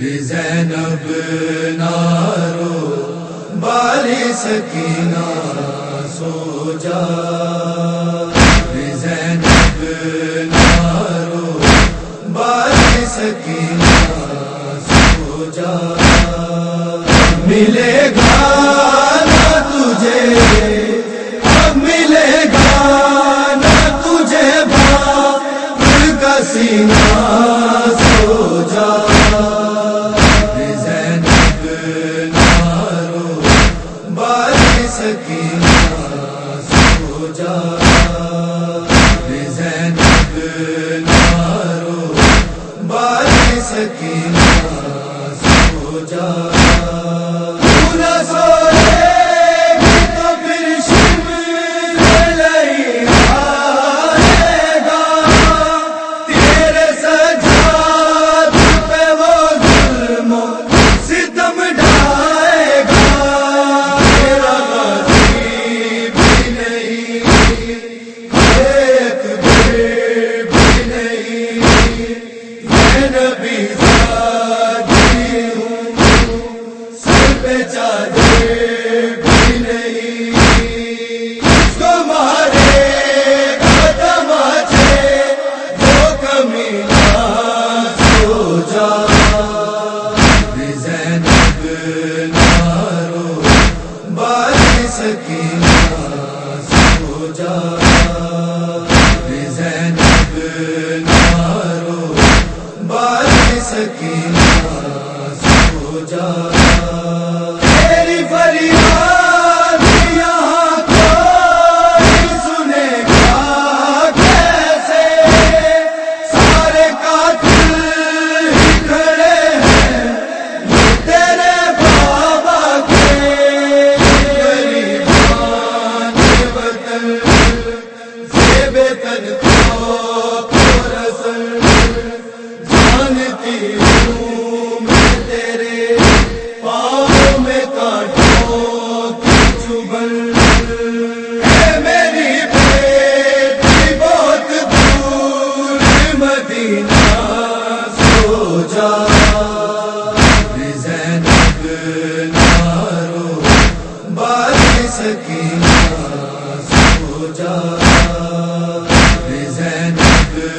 گل زینب نارو بال سکینہ سو جا زینب نارو بال سکینہ سو جا ملے گا سینا۔ مارو بارش کی سو جا کی سو جا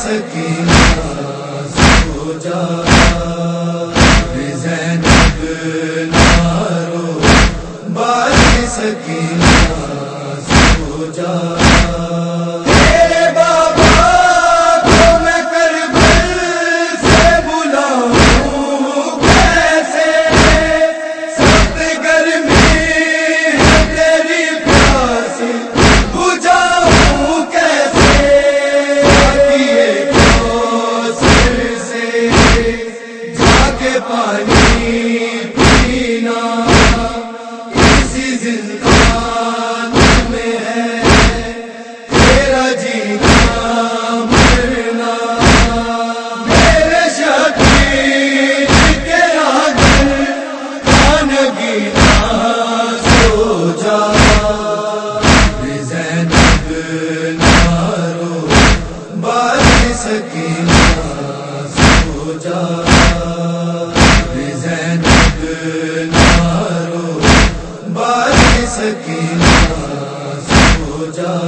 سکینہ سو جا زینب نارو بار سکینہ سو جا کی سو جا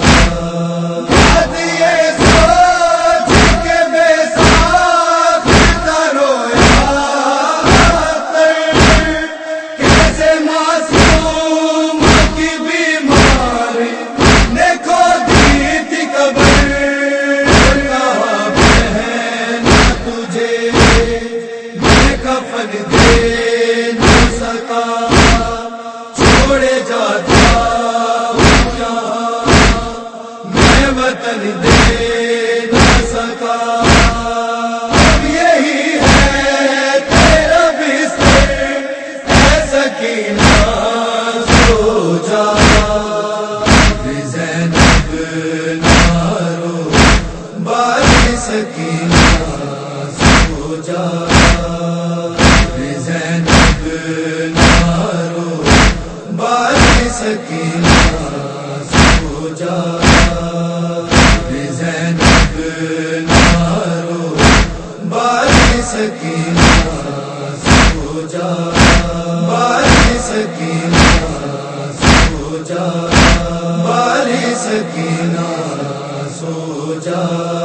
وطن دے نہ سکا۔ اب یہی ہے تیرا بستر اے سکینہ سو جا زینب نارو بال سکینہ سو جا زینب نارو بال سکینہ سو جا جا بال سکینہ سو جا۔